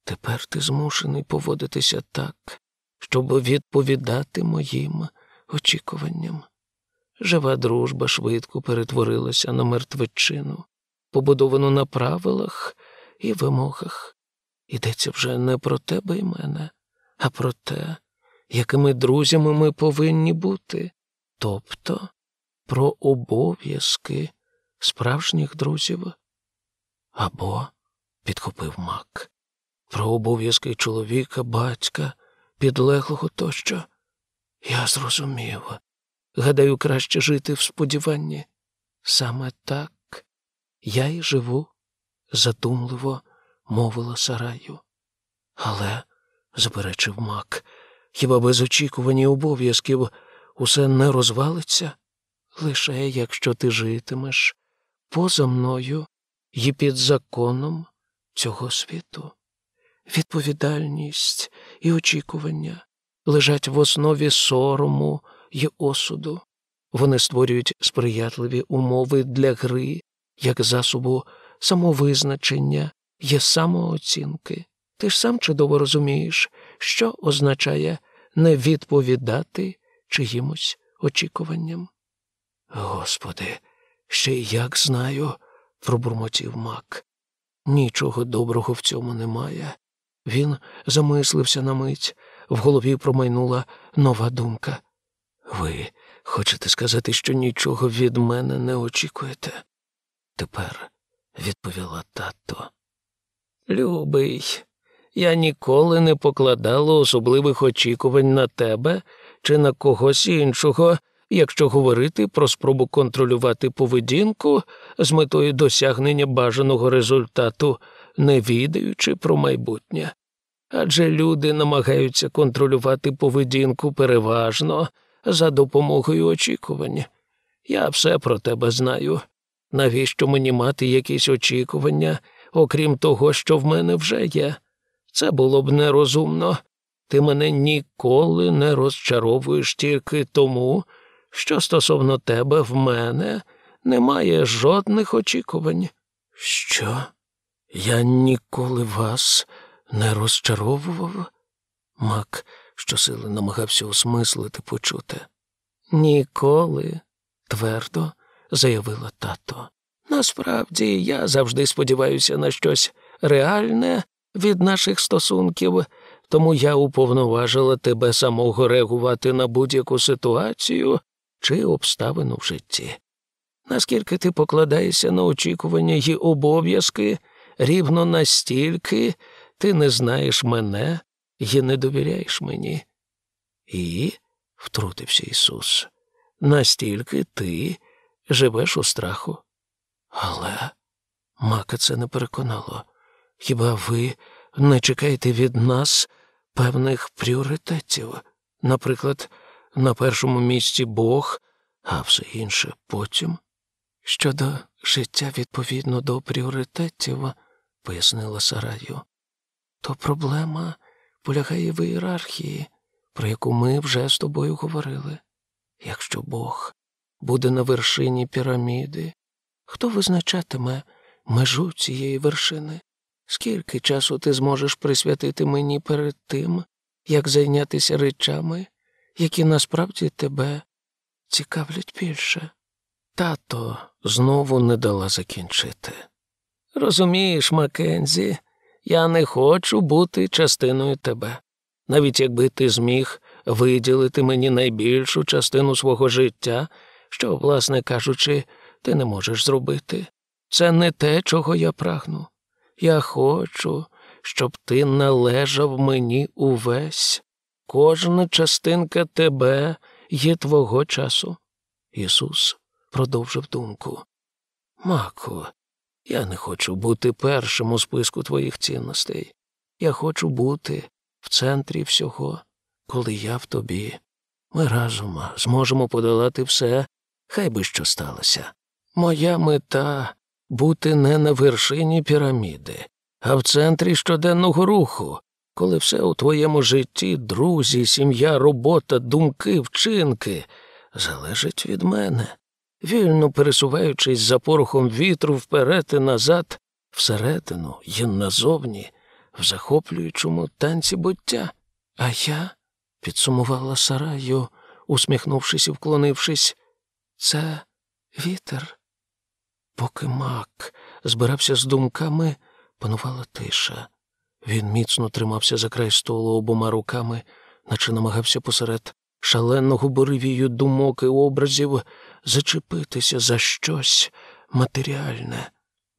A: Тепер ти змушений поводитися так, щоб відповідати моїм очікуванням. Жива дружба швидко перетворилася на мертвечину, побудовану на правилах і вимогах. Йдеться вже не про тебе і мене, а про те, якими друзями ми повинні бути, тобто про обов'язки справжніх друзів. Або, підхопив мак, про обов'язки чоловіка, батька, підлеглого тощо. Я зрозумів. Гадаю, краще жити в сподіванні. Саме так я й живу, задумливо мовила Сараю. Але, заперечив мак, хіба без очікування обов'язків усе не розвалиться? Лише якщо ти житимеш поза мною і під законом цього світу. Відповідальність і очікування лежать в основі сорому й осуду. Вони створюють сприятливі умови для гри, як засобу самовизначення й самооцінки. Ти ж сам чудово розумієш, що означає не відповідати чиїмось очікуванням. Господи, ще й як знаю, пробурмотів мак. Нічого доброго в цьому немає. Він замислився на мить, в голові промайнула нова думка. Ви хочете сказати, що нічого від мене не очікуєте? Тепер відповіла тато. Любий, я ніколи не покладала особливих очікувань на тебе чи на когось іншого, якщо говорити про спробу контролювати поведінку з метою досягнення бажаного результату, не відаючи про майбутнє. Адже люди намагаються контролювати поведінку переважно за допомогою очікувань. Я все про тебе знаю. Навіщо мені мати якісь очікування, окрім того, що в мене вже є? Це було б нерозумно. Ти мене ніколи не розчаровуєш тільки тому, що стосовно тебе в мене немає жодних очікувань. Що? Я ніколи вас не розчаровував? Мак щосили намагався осмислити почуте. Ніколи, твердо заявила тато. Насправді я завжди сподіваюся на щось реальне від наших стосунків, тому я уповноважила тебе самого реагувати на будь-яку ситуацію чи обставину в житті. Наскільки ти покладаєшся на очікування й обов'язки, рівно настільки ти не знаєш мене і не довіряєш мені. І, втрутився Ісус, настільки ти живеш у страху. Але мака це не переконало. Хіба ви не чекаєте від нас певних пріоритетів? Наприклад, на першому місці Бог, а все інше потім? Щодо життя відповідно до пріоритетів, пояснила Сараю, то проблема полягає в ієрархії, про яку ми вже з тобою говорили. Якщо Бог буде на вершині піраміди, хто визначатиме межу цієї вершини? Скільки часу ти зможеш присвятити мені перед тим, як зайнятися речами, які насправді тебе цікавлять більше? Тато знову не дала закінчити. Розумієш, Маккензі, я не хочу бути частиною тебе. Навіть якби ти зміг виділити мені найбільшу частину свого життя, що, власне кажучи, ти не можеш зробити. Це не те, чого я прагну. Я хочу, щоб ти належав мені увесь. Кожна частинка тебе є твого часу. Ісус продовжив думку. Маку, я не хочу бути першим у списку твоїх цінностей. Я хочу бути в центрі всього, коли я в тобі. Ми разом зможемо подолати все, хай би що сталося. Моя мета бути не на вершині піраміди, а в центрі щоденного руху, коли все у твоєму житті, друзі, сім'я, робота, думки, вчинки залежить від мене, вільно пересуваючись за порохом вітру вперед і назад, всередину і назовні, в захоплюючому танці буття. А я, підсумувала Сараю, усміхнувшись і вклонившись, це вітер. Поки мак збирався з думками, панувала тиша. Він міцно тримався за край столу обома руками, наче намагався посеред шаленого буревію думок і образів зачепитися за щось матеріальне.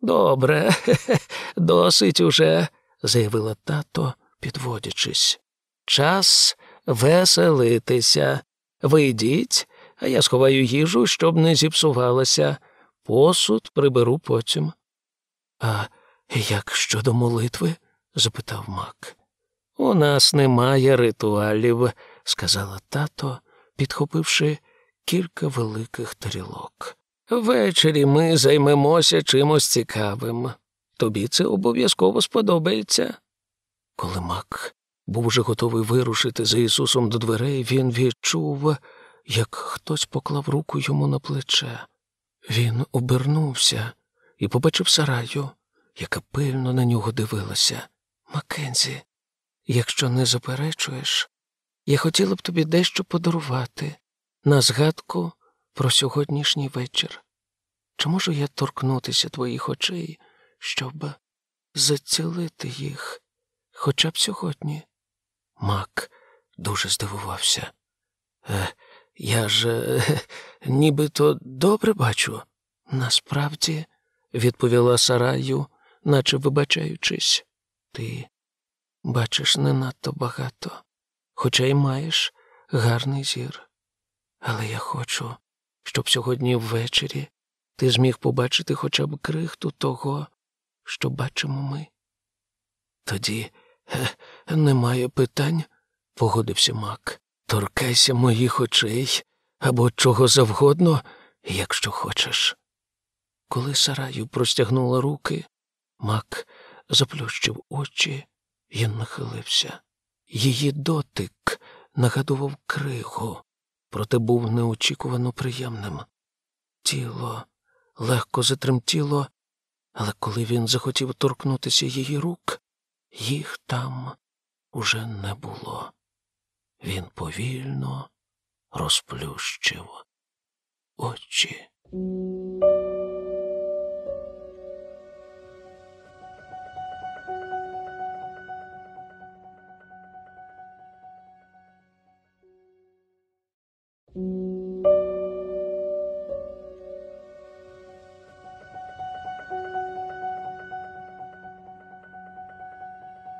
A: Добре, досить уже, заявила тато, підводячись. Час веселитися. Вийдіть, а я сховаю їжу, щоб не зіпсувалася. Посуд приберу потім. А як щодо молитви? запитав Мак. У нас немає ритуалів, сказала тато, підхопивши кілька великих тарілок. Ввечері ми займемося чимось цікавим. Тобі це обов'язково сподобається. Коли Мак був уже готовий вирушити за Ісусом до дверей, він відчув, як хтось поклав руку йому на плече. Він обернувся і побачив сараю, яка пильно на нього дивилася. Маккензі, якщо не заперечуєш, я хотіла б тобі дещо подарувати на згадку про сьогоднішній вечір. Чи можу я торкнутися твоїх очей, щоб зацілити їх хоча б сьогодні? Мак дуже здивувався. Е, я ж нібито добре бачу. Насправді, відповіла Сараю, наче вибачаючись, ти бачиш не надто багато, хоча й маєш гарний зір. Але я хочу, щоб сьогодні ввечері ти зміг побачити хоча б крихту того, що бачимо ми. Тоді е, немає питань, погодився Мак. Торкайся моїх очей або чого завгодно, якщо хочеш. Коли Сараю простягнула руки, Мак заплющив очі і нахилився. Її дотик нагадував кригу, проте був неочікувано приємним. Тіло легко затремтіло, але коли він захотів торкнутися її рук, їх там уже не було. Він повільно розплющив очі.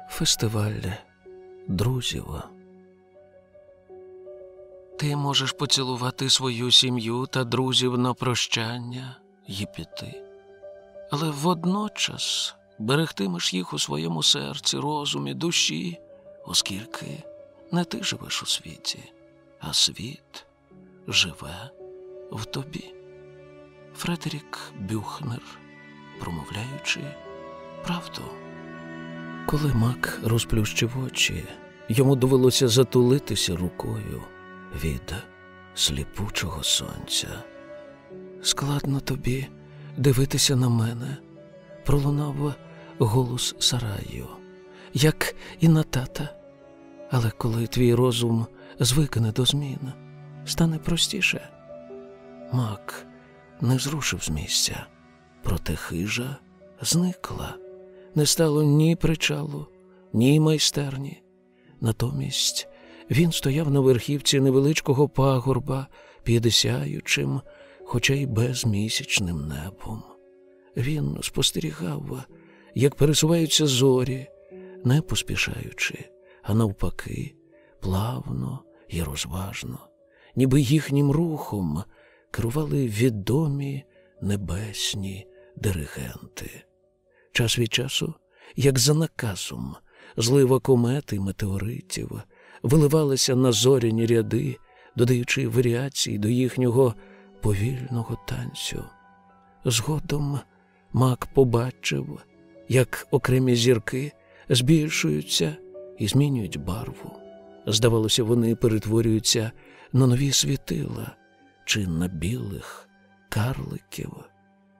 A: Фестиваль друзів. Ти можеш поцілувати свою сім'ю та друзів на прощання і піти, але водночас берегтимеш їх у своєму серці, розумі, душі, оскільки не ти живеш у світі, а світ живе в тобі. Фредерік Бюхнер, промовляючи правду. Коли Мак розплющив очі, йому довелося затулитися рукою від сліпучого сонця. Складно тобі дивитися на мене, пролунав голос Сараю, як і на тата. Але коли твій розум звикне до змін, стане простіше. Мак не зрушив з місця, проте хижа зникла. Не стало ні причалу, ні майстерні. Натомість він стояв на верхівці невеличкого пагорба під сяючим, хоча й безмісячним небом. Він спостерігав, як пересуваються зорі, не поспішаючи, а навпаки, плавно і розважно, ніби їхнім рухом керували відомі небесні диригенти. Час від часу, як за наказом, злива комет і метеоритів виливалися на зоряні ряди, додаючи варіації до їхнього повільного танцю. Згодом мак побачив, як окремі зірки збільшуються і змінюють барву. Здавалося, вони перетворюються на нові світила чи на білих карликів,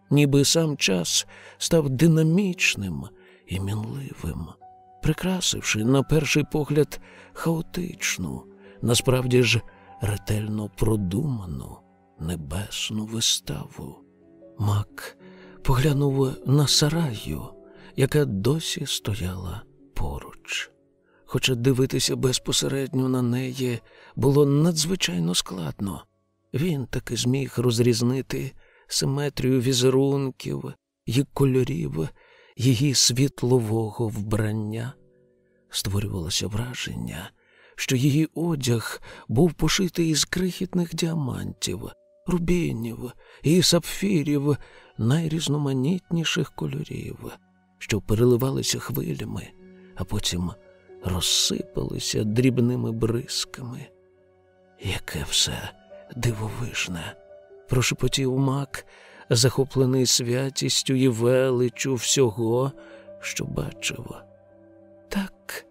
A: ніби сам час став динамічним і мінливим, прикрасивши на перший погляд хаотичну, насправді ж ретельно продуману небесну виставу. Мак поглянув на сараю, яка досі стояла поруч. Хоча дивитися безпосередньо на неї було надзвичайно складно, він таки зміг розрізнити симетрію візерунків і кольорів її світлового вбрання. Створювалося враження, що її одяг був пошитий із крихітних діамантів, рубінів і сапфірів найрізноманітніших кольорів, що переливалися хвилями, а потім розсипалися дрібними бризками. Яке все дивовижне, прошепотів мак, захоплений святістю і величу всього, що бачив. Так,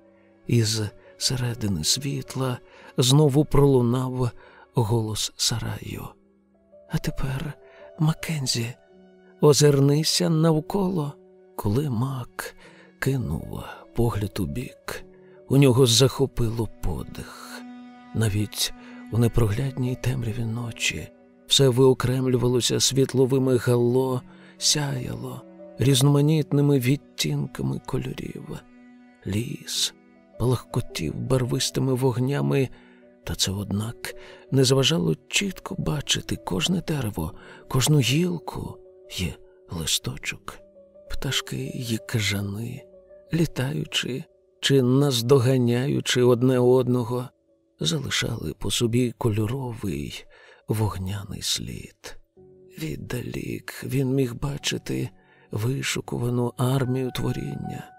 A: із середини світла знову пролунав голос Сараю. А тепер, Маккензі, озирнися навколо, коли мак кинув погляд у бік, у нього захопило подих. Навіть у непроглядній темряві ночі все виокремлювалося світловими гало, сяяло різноманітними відтінками кольорів. Ліс палахкотів барвистими вогнями, та це, однак, не заважало чітко бачити кожне дерево, кожну гілку і листочок, пташки й кажани, літаючи чи наздоганяючи одне одного, залишали по собі кольоровий вогняний слід. Віддалік він міг бачити вишукувану армію творіння,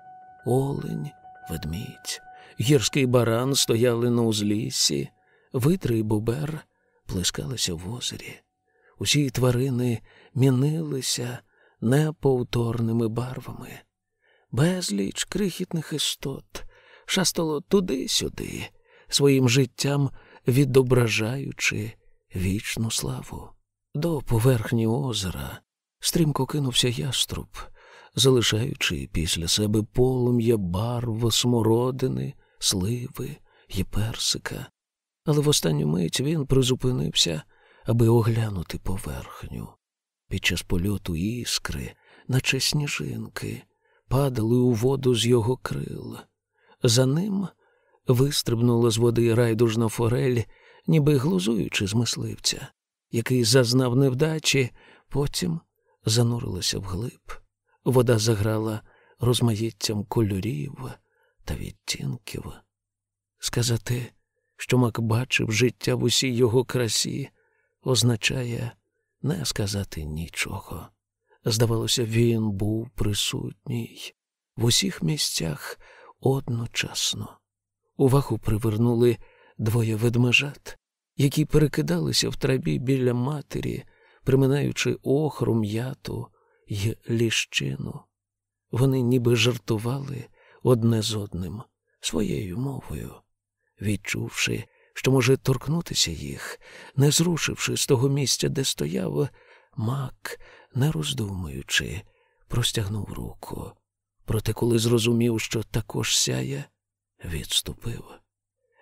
A: олень, ведмідь, гірський баран стояли на узліссі, витри й бубер плескалися в озері. Усі тварини мінилися неповторними барвами. Безліч крихітних істот шастало туди-сюди, своїм життям відображаючи вічну славу. До поверхні озера стрімко кинувся яструб, залишаючи після себе полум'я барв смородини, сливи і персика. Але в останню мить він призупинився, аби оглянути поверхню. Під час польоту іскри, наче сніжинки, падали у воду з його крил. За ним вистрибнула з води райдужна форель, ніби глузуючи з мисливця, який зазнав невдачі, потім занурилася вглиб. Вода заграла розмаїттям кольорів та відтінків. Сказати, що Мак бачив життя в усій його красі, означає не сказати нічого. Здавалося, він був присутній в усіх місцях одночасно. Увагу привернули двоє ведмежат, які перекидалися в траві біля матері, приминаючи охру, м'яту й ліщину. Вони ніби жартували одне з одним своєю мовою, відчувши, що може торкнутися їх, не зрушивши з того місця, де стояв, мак, не роздумуючи, простягнув руку. Проте, коли зрозумів, що також сяє, відступив.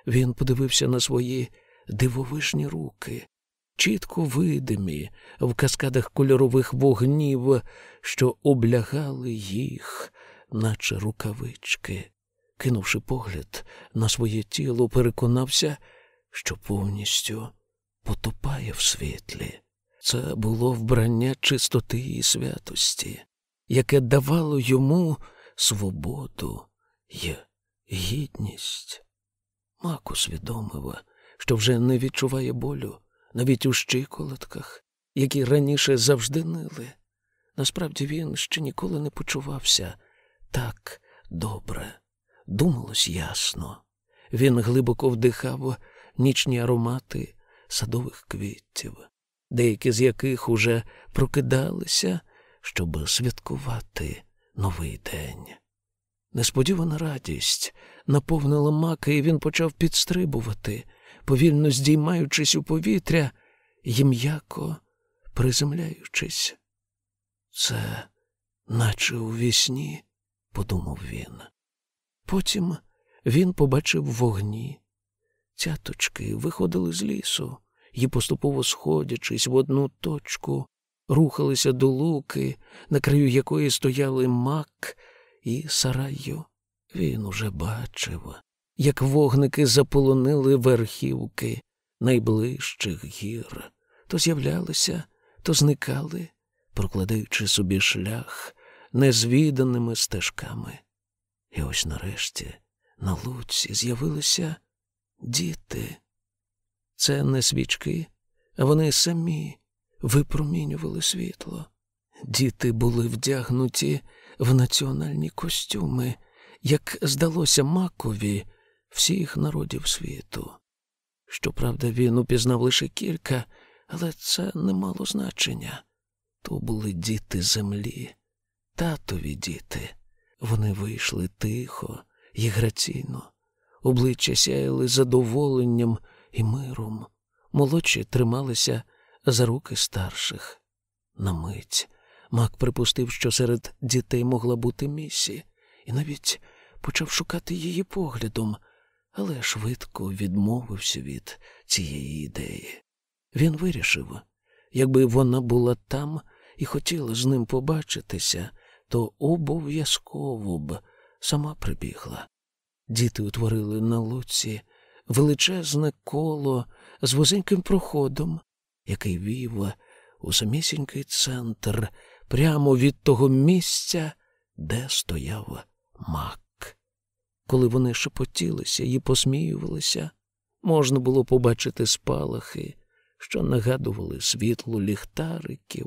A: Він подивився на свої дивовижні руки, чітко видимі в каскадах кольорових вогнів, що облягали їх, наче рукавички. Кинувши погляд на своє тіло, переконався, що повністю потопає в світлі. Це було вбрання чистоти і святості, яке давало йому свободу й гідність. Мак усвідомив, що вже не відчуває болю навіть у щиколотках, які раніше завжди нили. Насправді він ще ніколи не почувався так добре. Думалось ясно. Він глибоко вдихав нічні аромати садових квітів, деякі з яких уже прокидалися, щоб святкувати новий день. Несподівана радість наповнила мака, і він почав підстрибувати, повільно здіймаючись у повітря і м'яко приземляючись. Це, наче у вісні, подумав він. Потім він побачив вогні. Цяточки виходили з лісу і, поступово сходячись в одну точку, рухалися до луки, на краю якої стояли мак і сараю. Він уже бачив, як вогники заполонили верхівки найближчих гір, то з'являлися, то зникали, прокладаючи собі шлях незвіданими стежками. І ось нарешті на луці з'явилися діти. Це не свічки, а вони самі випромінювали світло. Діти були вдягнуті в національні костюми, як здалося макові всіх народів світу. Щоправда, він упізнав лише кілька, але це не мало значення. То були діти землі, татові діти. Вони вийшли тихо і граційно, обличчя сяяли задоволенням і миром, молодші трималися за руки старших. На мить Мак припустив, що серед дітей могла бути місі, і навіть почав шукати її поглядом, але швидко відмовився від цієї ідеї. Він вирішив, якби вона була там і хотіла з ним побачитися, то обов'язково б сама прибігла. Діти утворили на луці величезне коло з вузеньким проходом, який вів у самісінький центр прямо від того місця, де стояв мак. Коли вони шепотілися і посміювалися, можна було побачити спалахи, що нагадували світло ліхтариків.